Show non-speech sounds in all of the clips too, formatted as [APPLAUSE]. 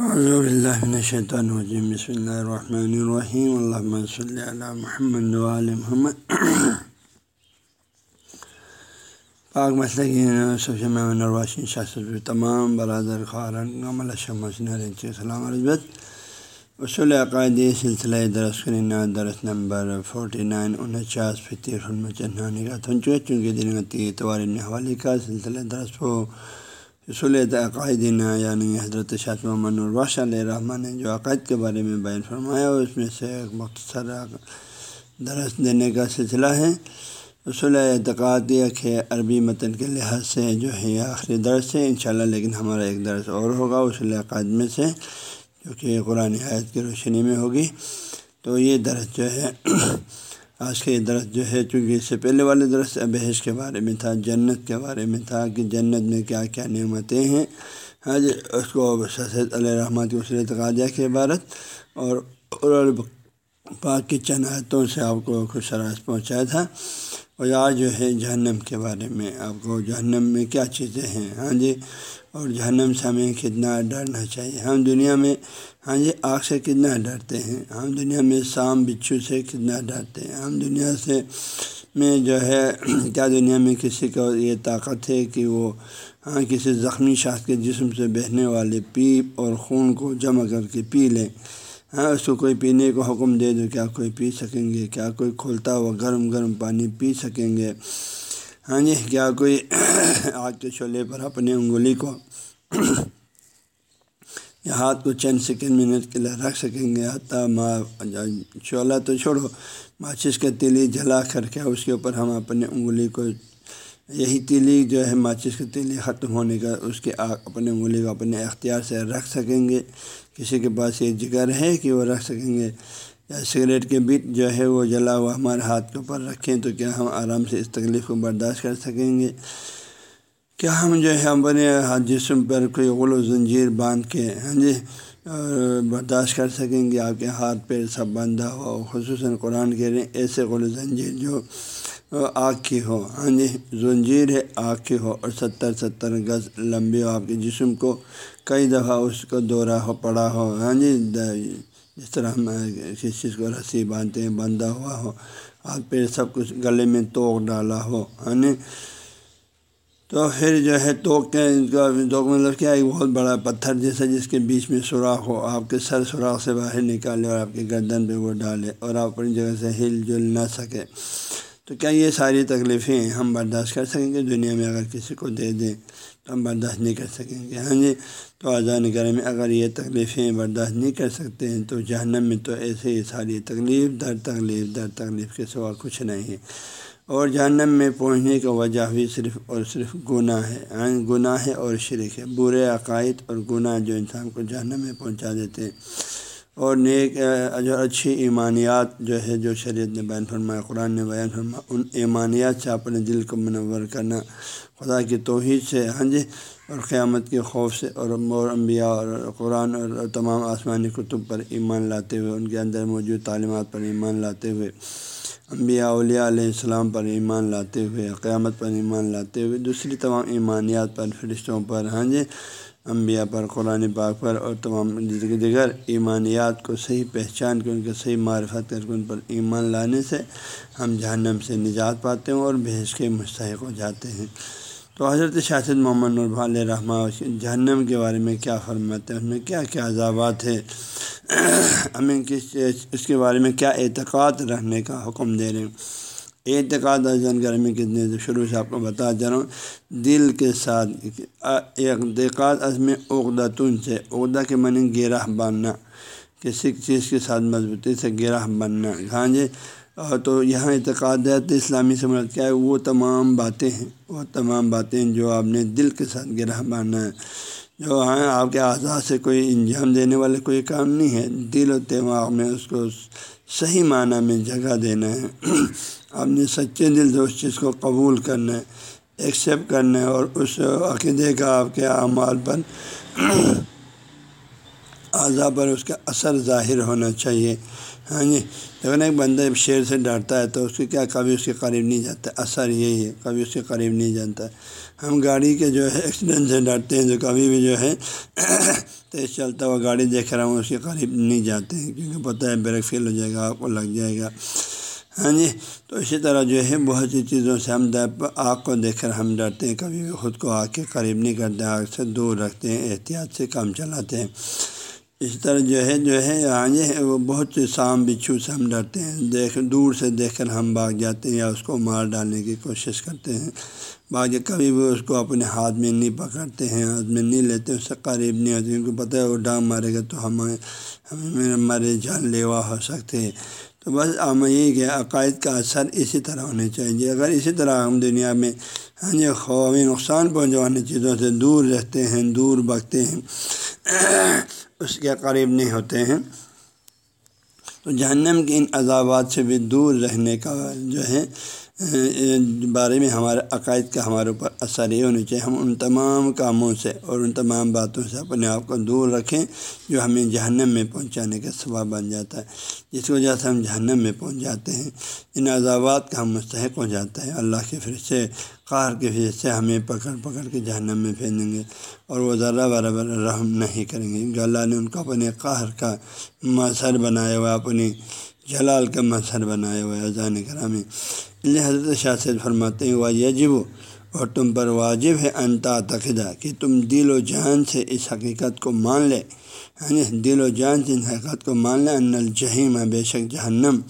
حضب اللہ شیطان الرجیم بسم اللہ الرحمن الرحیم اللہ صلی اللہ محمد محمد پاک مسئلہ کی سب سے شاست تمام برادر خارن عمل سلام عربت اصول عقائدی سلسلہ درس کرنا درس نمبر فورٹی نائن انچاس فطر چنانے کا چونکہ دن اتوار حوالے کا سلسلہ درس ہو رسول عقائدینہ یعنی حضرت شاہ محمد الباش علیہ رحمٰن نے جو عقائد کے بارے میں بیان فرمایا اس میں سے ایک مختصر درس دینے کا سلسلہ ہے۔ رسول اعتقادیہ کے عربی متن کے لحاظ سے جو ہے یہ آخری درس ہے، انشاءاللہ لیکن ہمارا ایک درس اور ہوگا اصول عقائد میں سے، جو کہ قرآن آیت کی روشنی میں ہوگی۔ تو یہ درس جو ہے آج کے درس جو ہے، چونکہ اس سے پہلے والے درس بحث کے بارے میں تھا، جنت کے بارے میں تھا کہ جنت میں کیا کیا نعمتیں ہیں۔ ہاں جی اس کو سید علیہ رحمۃ وسیع اعتقادیہ کی عبارت اور پاک کی چند آیتوں سے آپ کو خوش راز پہنچایا تھا۔ اور آج جو ہے، جہنم کے بارے میں آپ کو، جہنم میں کیا چیزیں ہیں؟ ہاں جی اور جہنم سے ہمیں کتنا ڈرنا چاہیے؟ ہم دنیا میں ہاں جی آگ سے کتنا ڈرتے ہیں؟ ہم دنیا میں سام بچھو سے کتنا ڈرتے ہیں؟ ہم دنیا سے میں جو ہے، کیا دنیا میں کسی کو یہ طاقت ہے کہ وہ ہاں کسی زخمی شاخ کے جسم سے بہنے والے پیپ اور خون کو جمع کر کے پی لیں؟ ہاں اس کو کوئی پینے کو حکم دے دو، کیا کوئی پی سکیں گے؟ کیا کوئی کھولتا ہوا گرم گرم پانی پی سکیں گے؟ ہاں جی کیا کوئی [CLEARS THROAT] آگ کے چولہے پر اپنی انگلی کو [CLEARS THROAT] یا ہاتھ کو چند سیکنڈ منٹ کے لیے رکھ سکیں گے، حتیٰ چولہا تو چھوڑو، ماچس کے تیلی جلا کر کے اس کے اوپر ہم اپنے انگلی کو، یہی تیلی جو ہے ماچس کی تیلی ختم ہونے کا، اس کے آگ اپنے انگلی کو اپنے اختیار سے رکھ سکیں گے۔ کسی کے پاس یہ جگر ہے کہ وہ رکھ سکیں گے۔ یا سگریٹ کے بٹ جو ہے وہ جلا ہوا ہمارے ہاتھ کے اوپر رکھیں تو کیا ہم آرام سے اس تکلیف کو برداشت کر سکیں گے۔ کیا ہم جو ہے اپنے ہاتھ جسم پر کوئی غل و زنجیر باندھ کے ہاں جی؟ برداشت کر سکیں گے آپ کے ہاتھ پیر سب بندھا ہو خصوصاً قرآن کہہ رہے ہیں، ایسے غل و زنجیر جو آگ کی ہو ہاں جی؟ زنجیر ہے آگ کی ہو اور ستر ستر گز لمبی ہو آپ کے جسم کو، کئی دفعہ اس کو دورہ ہو، پڑا ہو ہاں جی؟ جس طرح ہم کسی چیز کو رسی باندھتے ہیں، بندھا ہوا ہو، ہاتھ پیر سب کچھ گلے میں توک ڈالا ہو ہاں جی؟ تو پھر جو ہے توک کے توک مطلب کیا ایک بہت بڑا پتھر جیسا جس کے بیچ میں سوراخ ہو، آپ کے سر سوراخ سے باہر نکالے اور آپ کے گردن پہ وہ ڈالے اور آپ اپنی جگہ سے ہل جل نہ سکے۔ تو کیا یہ ساری تکلیفیں ہم برداشت کر سکیں گے؟ دنیا میں اگر کسی کو دے دیں تو ہم برداشت نہیں کر سکیں گے۔ ہاں جی تو آزان کرے میں اگر یہ تکلیفیں برداشت نہیں کر سکتے ہیں تو جہنم میں تو ایسے ہی ساری تکلیف، در تکلیف در تکلیف کے سوا کچھ نہیں۔ ہے اور جہنم میں پہنچنے کا وجہ بھی صرف اور صرف گناہ ہے۔ گناہ ہے اور شرک ہے۔ برے عقائد اور گناہ جو انسان کو جہنم میں پہنچا دیتے ہیں۔ اور نیک جو اچھی ایمانیات جو ہے، جو شریعت نے بیان فرمایا، قرآن نے بیان فرمایا، ان ایمانیات سے اپنے دل کو منور کرنا۔ خدا کی توحید سے ہاں جی اور قیامت کے خوف سے۔ اور مور انبیاء اور قرآن اور تمام آسمانی کتب پر ایمان لاتے ہوئے، ان کے اندر موجود تعلیمات پر ایمان لاتے ہوئے۔ انبیاء اولیاء علیہ السلام پر ایمان لاتے ہوئے، قیامت پر ایمان لاتے ہوئے، دوسری تمام ایمانیات پر، فرشتوں پر ہاں جی انبیاء پر، قرآن پاک پر اور تمام دیگر ایمانیات کو صحیح پہچان کے ان کے صحیح معرفت کر کے ان پر ایمان لانے سے ہم جہنم سے نجات پاتے ہیں اور بھیج کے مستحق ہو جاتے ہیں۔ تو حضرت شاست محمد نربا علیہ رحمٰ جہنم کے بارے میں کیا فرماتے ہیں؟ ان میں کیا کیا عذابات ہے ہمیں کس اس کے بارے میں کیا اعتقاد رہنے کا حکم دے رہے ہیں؟ اعتقاد گھر میں کتنے شروع سے آپ کو بتا جا رہا ہوں، دل کے ساتھ اعتقاد عزم عقدتون سے، عقدہ کے معنی گرہ باندھنا کسی چیز کے ساتھ مضبوطی سے گرہ بننا ہاں جی؟ تو یہاں اعتقادات اسلامی سے مراد کیا ہے، وہ تمام باتیں ہیں، وہ تمام باتیں جو آپ نے دل کے ساتھ گرہ باندھنا ہے، جو ہیں، آپ کے اعضاء سے کوئی انجام دینے والے کوئی کام نہیں ہے، دل و دماغ میں اس کو صحیح معنی میں جگہ دینا ہے۔ [CLEARS THROAT] آپ نے سچے دل سے اس چیز کو قبول کرنا ہے ایکسیپٹ کرنا ہے، اور اس عقیدے کا آپ کے اعمال پر [CLEARS THROAT] اعضا پر اس کا اثر ظاہر ہونا چاہیے۔ ہاں جی لیکن ایک بندہ شیر سے ڈرتا ہے تو اس کے کیا کبھی اس کے قریب نہیں جاتا، اثر یہی ہے، کبھی اس کے قریب نہیں جانتا ہم گاڑی کے جو ہے ایکسیڈنٹ سے ڈرتے ہیں، جو کبھی بھی جو ہے [COUGHS] تیز چلتا ہوا گاڑی دیکھ رہا ہوں، اس کے قریب نہیں جاتے ہیں، کیونکہ پتہ ہے بریک فیل ہو جائے گا، آپ کو لگ جائے گا۔ ہاں جی تو اسی طرح جو ہے بہت سی چیزوں سے ہم آگ کو دیکھ کر ہم ڈرتے ہیں، کبھی بھی خود کو آگ کے قریب نہیں کرتے، آگ سے دور رکھتے ہیں، احتیاط سے کام چلاتے ہیں۔ اس طرح جو ہے جو ہے ہاں وہ بہت سے سام بچھو سے ہم ڈرتے ہیں۔ دیکھ، دور سے دیکھ کر ہم بھاگ جاتے ہیں یا اس کو مار ڈالنے کی کوشش کرتے ہیں۔ باقی کبھی بھی اس کو اپنے ہاتھ میں نہیں پکڑتے ہیں، ہاتھ میں نہیں لیتے، اس سے قریب نہیں ہوتے ان کو پتہ ہے، وہ ڈانگ مارے گا تو ہمیں ہمیں ہمارے جان لیوا ہو سکتے ہیں۔ تو بس ہم یہی کہ عقائد کا اثر اسی طرح ہونے چاہیے۔ جی، اگر اسی طرح ہم دنیا میں ہاں جی خواب نقصان پہنچانے چیزوں سے دور رہتے ہیں، دور بھگتے ہیں۔ اس کے قریب نہیں ہوتے ہیں۔ تو جہنم کے ان عذابات سے بھی دور رہنے کا جو ہے بارے میں ہمارے عقائد کا ہمارے اوپر اثر یہ ہونی چاہیے، ہم ان تمام کاموں سے اور ان تمام باتوں سے اپنے آپ کو دور رکھیں جو ہمیں جہنم میں پہنچانے کا سبب بن جاتا ہے۔ جس کی وجہ سے ہم جہنم میں پہنچ جاتے ہیں، ان عذابات کا ہم مستحق ہو جاتا ہے اللہ کے پھر سے، قہر کے پھر سے ہمیں پکڑ پکڑ کے جہنم میں پھینکیں گے اور وہ ذرا برابر رحم نہیں کریں گے۔ اللہ نے ان کو اپنے قہر کا مظہر بنایا ہوا، اپنی جلال کا مظہر بنایا ہوا ہے، اذان کرامی اللہ حضرت شاہ سے فرماتے ہیں وہ یجب اور تم پر واجب ہے انتا تقدہ کہ تم دل و جان سے اس حقیقت کو مان لے۔ یعنی دل و جان سے اس حقیقت کو مان لے، ان الجہیم ہے بے شک جہنم۔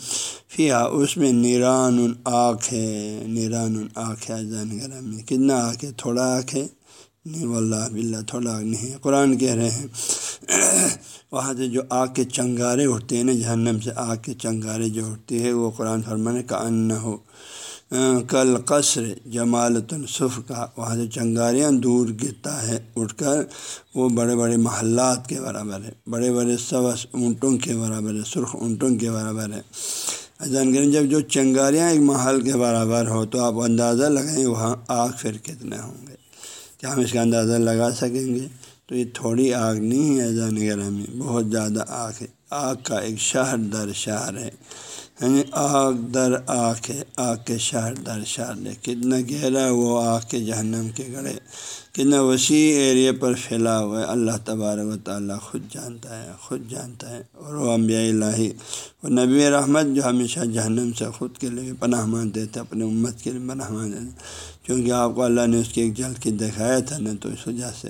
فیا اس میں نیران آنکھ ہے نیران آنکھ ہے، اذان کرامی کتنا آنکھ ہے؟ تھوڑا آنکھ ہے۔ نہیں، واللہ بلّہ تھوڑا آگ نہیں ہے۔ قرآن کہہ رہے ہیں۔ وہاں سے جو آگ کے چنگارے اٹھتے ہیں نا، جہنم سے آگ کے چنگارے جو اٹھتی ہے وہ قرآن فرمانے کا ان ہو کل قصر جمالت الصف کا وہاں سے چنگاریاں دور گرتا ہے، اٹھ کر وہ بڑے بڑے محلات کے برابر ہے، بڑے بڑے سوس اونٹوں کے برابر ہے، سرخ اونٹوں کے برابر ہے۔ جانکاری جب جو چنگاریاں ایک محل کے برابر ہو تو آپ اندازہ لگائیں وہاں آگ پھر کتنے ہوں گے۔ کیا ہم اس کا اندازہ لگا سکیں گے؟ تو یہ تھوڑی آگ نہیں ہے ایزان گرہ میں بہت زیادہ آگ ہے۔ آگ کا ایک شہر در شہر ہے۔ یعنی آگ در آگ ہے، آگ کے شہر در شہر ہے۔ کتنا گہرا وہ آگ کے جہنم کے گڑے کتنا وسیع ایریا پر پھیلا ہوا ہے۔ اللہ تبارک و تعالیٰ خود جانتا ہے، خود جانتا ہے۔ اور وہ انبیاء الہی وہ نبی رحمت جو ہمیشہ جہنم سے خود کے لیے پناہ مانتے تھے اپنے امت کے لیے پناہ مانتے تھے۔ کیونکہ آپ کو اللہ نے اس کی ایک جل کے دکھایا تھا نا تو اس وجہ سے۔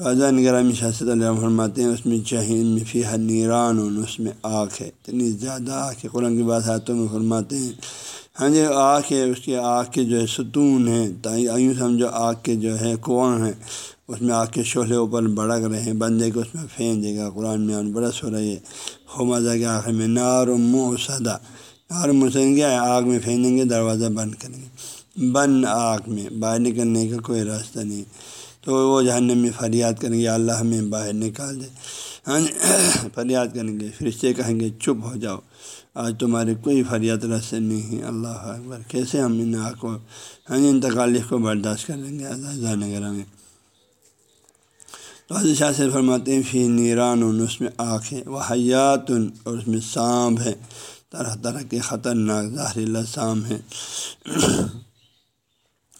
تو اذان گرامی شاست علیہ فرماتے ہیں، اس میں چہین فی نیران اس میں آنکھ ہے۔ اتنی زیادہ آنکھ ہے قرآن کی بات ہاتھوں میں فرماتے ہیں۔ ہاں جی آنکھ ہے اس کی آنکھ کے جو ہے ستون ہیں یوں سمجھو آگ کے جو ہے کنواں ہیں، اس میں آگ کے شعلے اوپر بڑک رہے ہیں، بندے کو اس میں پھینک دے گا قرآن میں برس ہو رہی ہے۔ ہو مزہ کے آخر میں، نار و منہ سدا نار مسئیں گے آگ میں پھینکیں گے، دروازہ بند کریں گے۔ بند آگ میں، باہر نکلنے کا کوئی راستہ نہیں۔ تو وہ جہنم میں فریاد کریں گے اللہ ہمیں باہر نکال دے۔ ہاں جی، [COUGHS] فریاد کریں گے پھر سے کہیں گے، چپ ہو جاؤ۔ آج تمہاری کوئی فریاد رس نہیں ہے۔ اللہ اکبر، کیسے ہم ان آنکھ کو ہاں جی ان تکالیف کو برداشت کر لیں گے؟ اللہ جان میں۔ تو حضرت شاہ سے فرماتے ہیں، فی نیران اس میں آنکھ ہے، وہ حیات اور اس میں سانپ ہے۔ طرح طرح کے خطرناک ظاہر سام ہے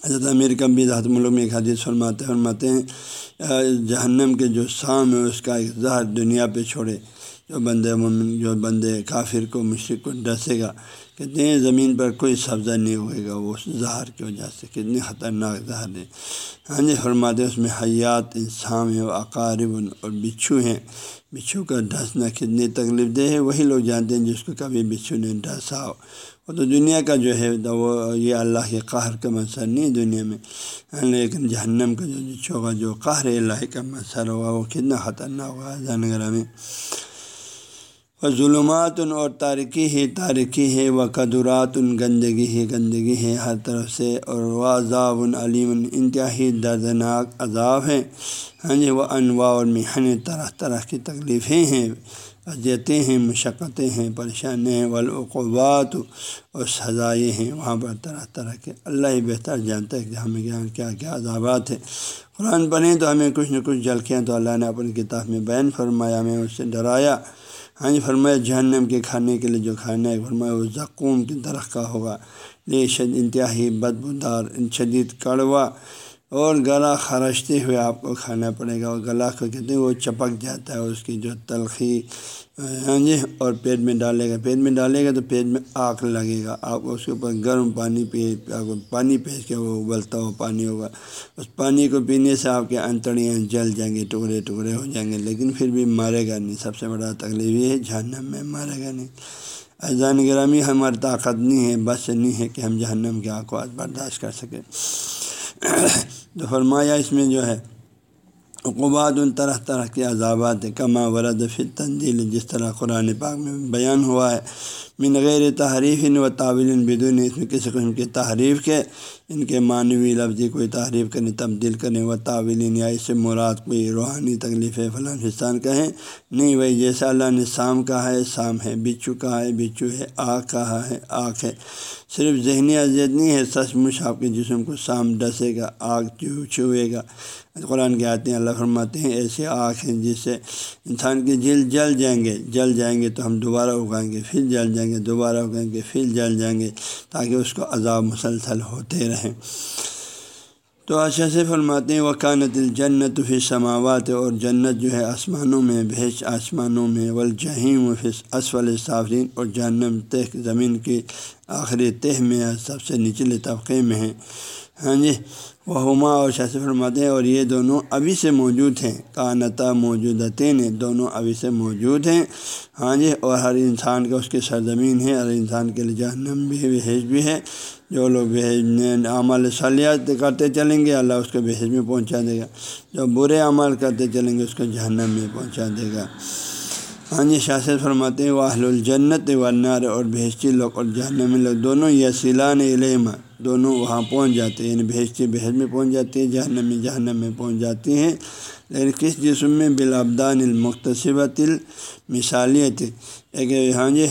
حضرت امیر کبھی ذات ملک میں ایک حدیث فرماتے فرماتے ہیں جہنم کے جو سام ہے، اس کا ایک زہر دنیا پہ چھوڑے۔ جو بندے مومن، جو بندے کافر کو مشرق کو ڈسے گا کہتے ہیں زمین پر کوئی سبزہ نہیں ہوئے گا، وہ زہر کی وجہ سے، کتنی خطرناک زہر ہے۔ ہاں جی فرماتے اس میں حیات، انسان ہے، وہ اقارب اور بچھو ہیں۔ بچھو کا ڈھسنا کتنی تکلیف دہ ہے، وہی لوگ جانتے ہیں جس کو کبھی بچھو نے ڈھسا ہو۔ تو دنیا کا جو ہے وہ یہ اللہ کے قہر کا مسئلہ نہیں دنیا میں۔ لیکن جہنم کا جو بچھو جو قہر اللہ کا مسئلہ ہوا وہ کتنا خطرناک ہوا جانگرہ میں۔ وہ ظلمات ان اور تاریکی ہی تاریکی ہے وہ قدرات ان گندگی ہی گندگی ہے ہر طرف سے۔ اور وہ عذاب علیم، انتہائی دردناک عذاب ہیں۔ ہاں جی وہ انواع اور محن طرح طرح کی تکلیفیں ہیں۔ اذیتیں ہیں، مشقتیں ہیں، پریشانیاں ہیں، والعقوبات اور سزائیں ہیں۔ وہاں پر طرح طرح کے اللہ ہی بہتر جانتا ہے کہ ہمیں کیا کیا کیا عذابات ہیں۔ قرآن پڑھیں تو ہمیں کچھ نہ کچھ جھلکیاں تو اللہ نے اپنی کتاب میں بیان فرمایا، ہمیں اس سے ڈرایا۔ ہاں جی فرمایا جہنم کے کھانے کے لیے جو کھانا ہے، فرمایا وہ زکوم کی درخت کا ہوگا۔ یہ شد انتہائی بدبودار، شدید کڑوا۔ اور گلا خرچتے ہوئے آپ کو کھانا پڑے گا اور گلا کو کہتے ہیں وہ چپک جاتا ہے اس کی جو تلخی ہاں جی اور پیٹ میں ڈالے گا۔ پیٹ میں ڈالے گا تو پیٹ میں آگ لگے گا۔ آپ اس کے اوپر گرم پانی پی پانی پیس کے وہ ابلتا ہوا پانی ہوگا۔ اس پانی کو پینے سے آپ کے انتڑیاں جل جائیں گے، ٹکڑے ٹکڑے ہو جائیں گے، لیکن پھر بھی مارے گا نہیں۔ سب سے بڑا تکلیف یہ ہے، جہنم میں مارے گا نہیں۔ اذان گرامی ہماری طاقت نہیں ہے، بس نہیں ہے کہ ہم جہنم کے آنکھوں برداشت کر سکیں۔ تو فرمایا اس میں جو ہے، عقوبات ان طرح طرح کے عذابات کما ورد فی تنزیل جس طرح قرآن پاک میں بیان ہوا ہے۔ من غیر تحریف و تعویل بدون اس میں کسی قسم کی تحریف کے، ان کے معنوی لفظی کوئی تعریف کریں تبدیل کریں و تعویل یا اس سے مراد کوئی روحانی تکلیف ہے فلاں حصان کہیں نہیں وہی جیسا اللہ نے سام کہا ہے، سام ہے بچو کہا ہے بچو ہے آگ کہا ہے آگ ہے۔ صرف ذہنی اذیت نہیں ہے سچ مچ آپ کے جسم کو سام ڈسے گا آگ چو چھوئے گا۔ قرآن کے آتے ہیں اللہ فرماتے ہیں، ایسے آنکھ ہیں جس سے انسان کے جل جل جائیں گے۔ جل جائیں گے تو ہم دوبارہ اگائیں گے، پھر جل جائیں گے۔ دوبارہ کہیں گے، پھر جل جائیں گے تاکہ اس کو عذاب مسلسل ہوتے رہیں۔ تو اچھا سے فرماتے ہیں وکانت الجنت فی سماوات اور جنت جو ہے آسمانوں میں بھیج آسمانوں میں ولجہیم و فی اسفل صافرین اور جہنم تہ زمین کی آخری تہ میں، سب سے نچلے طبقے میں ہیں۔ ہاں جی وہ ہما اور شاہ فرماتے ہیں اور یہ دونوں ابھی سے موجود ہیں۔ کانتا موجودتیں دونوں ابھی سے موجود ہیں۔ ہاں جی اور ہر انسان کا اس کی سرزمین ہے، ہر انسان کے لیے جہنم بھی ہے بحیث بھی ہے۔ جو لوگ بحیث عمل صلیات کرتے چلیں گے، اللہ اس کو بحیث میں پہنچا دے گا۔ جو برے عمل کرتے چلیں گے، اس کو جہنم میں پہنچا دے گا۔ ہاں جی شاست فرماتے ہیں واہل الجنت ونار اور بھیجتی لوگ اور جہنم لوگ، دونوں یا سیلان علم دونوں وہاں پہنچ جاتے ہیں یعنی بھیجتی بحث میں پہنچ جاتی ہے جہنم میں جہنم میں پہنچ جاتی ہیں۔ لیکن کس جسم میں؟ بالابدان المختصبت المثالیت ایک ہاں جی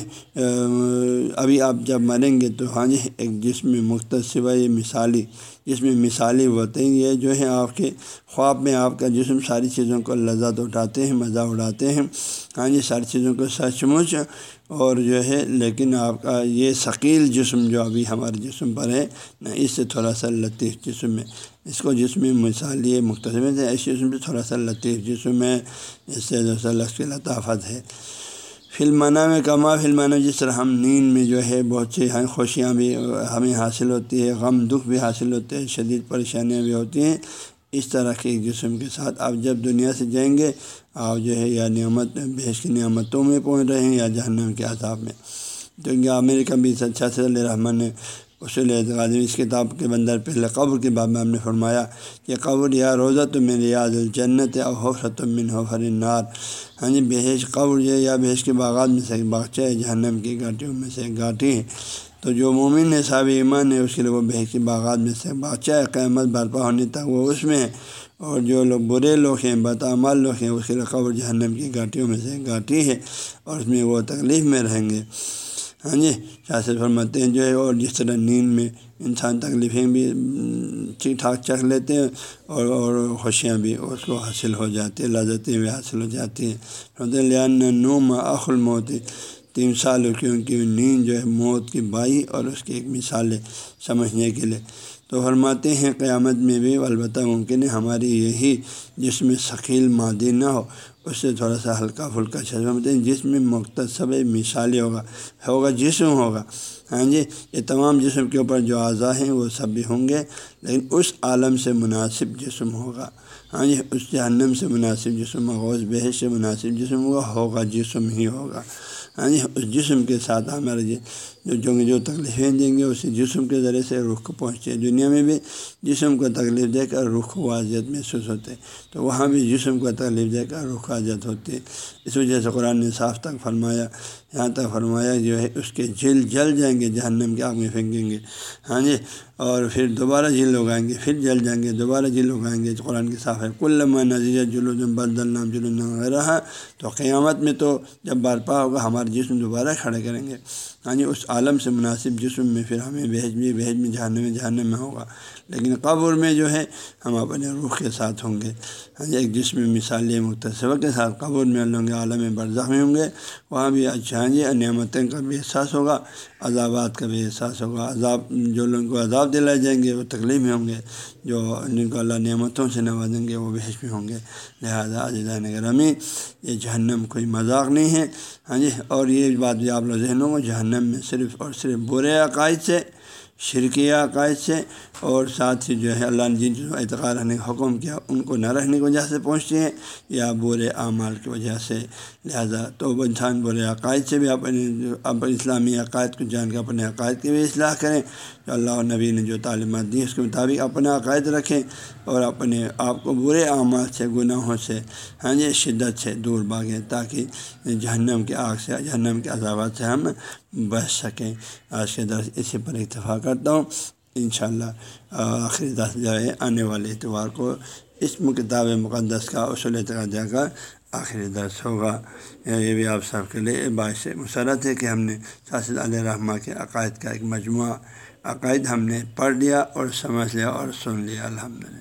ابھی آپ جب مریں گے تو ہاں جی ایک جسم مختصبہ یہ مثالی جس میں مثالی ہوتے ہیں۔ یہ جو ہے آپ کے خواب میں آپ کا جسم ساری چیزوں کو لذت اٹھاتے ہیں، مزہ اڑاتے ہیں۔ ہاں جی ساری چیزوں کو سچ مچ اور جو ہے، لیکن آپ کا یہ ثقیل جسم جو ابھی ہمارے جسم پر ہے، نہ اس سے تھوڑا سا لطیف جسم ہے۔ اس کو جسم مثالی مختصر ہے ایسے جسم سے تھوڑا سا لطیف جسم ہے۔ اس سے جو سا لفظ کی لطافت ہے۔ فلمانہ میں کما فلمانہ جس طرح ہم نیند میں جو ہے، بہت سی خوشیاں بھی ہمیں حاصل ہوتی ہے غم، دکھ بھی حاصل ہوتے ہیں، شدید پریشانیاں بھی ہوتی ہیں۔ اس طرح کے جسم کے ساتھ آپ جب دنیا سے جائیں گے، آپ جو ہے یا نعمت بھیش کی نعمتوں میں پہنچ رہے ہیں یا جہنم کے عذاب میں۔ تو کیا امریکہ بھی اچھا سے علیہ رحمٰن نے اصول اعتقاد اس کتاب کے بندر پہلے قبر کے باب میں ہم نے فرمایا کہ قبر یا روزہ تو میں ریاض الجنت او حفرت من حفر نار ہاں جی بحیش قبر یا بحیش کے باغات میں سے ایک باغچہ ہے، جہنم کی گھاٹیوں میں سے ایک گھاٹی ہے۔ تو جو مومن ہے صاب ایمان ہے، اس کے لیے وہ بحیش باغات میں سے باغچہ ہے قیمت برپا ہونے تک وہ اس میں ہے۔ اور جو لوگ برے لوگ ہیں بدعمال لوگ ہیں، اس کے لیے قبر جہنم کی گھاٹیوں میں سے گھاٹی ہے اور اس میں وہ تکلیف میں رہیں گے۔ ہاں جی شاست فرماتے ہیں، جو ہے، اور جس طرح نیند میں انسان تکلیفیں بھی ٹھیک ٹھاک چکھ لیتے ہیں اور اور خوشیاں بھی اس کو حاصل ہو جاتی ہیں، لذتیں بھی حاصل ہو جاتی ہیں۔ لان نوم اخل موت تین سال کیونکہ نیند جو ہے موت کی بائی اور اس کی ایک مثال ہے سمجھنے کے لیے۔ تو فرماتے ہیں قیامت میں بھی، البتہ ممکن ہے ہماری یہی جس میں ثقیل مادی نہ ہو، اس سے تھوڑا سا ہلکا پھلکا ہیں جس میں مختصب مثالی ہوگا ہوگا جسم ہوگا۔ ہاں جی یہ تمام جسم کے اوپر جو اعضاء ہیں، وہ سب بھی ہوں گے، لیکن اس عالم سے مناسب جسم ہوگا۔ ہاں جی اس جہنم سے مناسب جسم ہوگا، اس بحث سے مناسب جسم ہوگا ہوگا جسم ہی ہوگا۔ ہاں جی اس جسم کے ساتھ ہمارے جی جو جو جو تکلیفیں دیں گے، اسی جسم کے ذریعے سے رخ کو پہنچتے ہیں۔ دنیا میں بھی جسم کو تکلیف دے کر رخ و واضح محسوس ہوتے تو وہاں بھی جسم کو تکلیف دے کر رخ واضح ہوتی ہے۔ اس وجہ سے قرآن نے صاف تک فرمایا، یہاں تک فرمایا جو ہے، اس کے جل جل جائیں گے جہنم کے آگ میں پھینکیں گے۔ ہاں جی؟ اور پھر دوبارہ جھیل اگائیں گے، پھر جل جائیں گے، دوبارہ جھیل اگائیں گے، قرآن کی صاف ہے۔ کل نظیر جلوم بدل نام جلوم تو قیامت میں تو جب برپا ہوگا، ہمارے جسم دوبارہ کھڑے کریں گے۔ ہاں جی اس عالم سے مناسب جسم میں پھر ہمیں بھیج بھی بھیج میں جہانے میں جہانے میں ہوگا۔ لیکن قبر میں جو ہے، ہم اپنے روح کے ساتھ ہوں گے۔ ہاں جی ایک جسم مثالی مختصر کے ساتھ قبر میں اللہ کے عالم برزخ میں ہوں گے۔ وہاں بھی اچھا جی نعمتیں کا بھی احساس ہوگا، عذابات کا بھی احساس ہوگا۔ عذاب، جو لوگوں کو عذاب دلائے جائیں گے، وہ تکلیف میں ہوں گے، جو جن کو اللہ نعمتوں سے نوازیں گے، وہ بحث میں ہوں گے۔ لہٰذا عزیزہ گرامی، یہ جہنم کوئی مذاق نہیں ہے۔ ہاں جی اور یہ بات بھی آپ لوگ ذہنوں کو جہنم میں صرف اور صرف برے عقائد سے شرکیہ عقائد سے اور ساتھ ہی جو ہے اللہ نے جن چیزوں اعتقاد رہنے کا حکم کیا، ان کو نہ رہنے کی وجہ سے پہنچتی ہیں یا برے اعمال کی وجہ سے۔ لہذا تو وہ انسان برے عقائد سے بھی اپنے اپنے اسلامی عقائد کو جان کے، اپنے عقائد کی بھی اصلاح کریں۔ تو اللہ نبی نے جو تعلیمات دی، اس کے مطابق اپنا عقائد رکھیں اور اپنے آپ کو برے اعمال سے، گناہوں سے ہاں جی شدت سے دور بھاگیں تاکہ جہنم کے آگ سے، جہنم کے عذابات سے ہم بچ سکیں۔ آج کے درس اسی پر اتفاق کرتا ہوں۔ انشاءاللہ آخری دس جو ہے، آنے والے اتوار کو اس کتاب مقدس کا اصول اعتقاد کا آخری درس ہوگا۔ یہ بھی آپ سب کے لیے باعث مسرت ہے کہ ہم نے ساسد علیہ رحمٰ کے عقائد کا ایک مجموعہ عقائد ہم نے پڑھ لیا اور سمجھ لیا اور سن لیا۔ الحمد للہ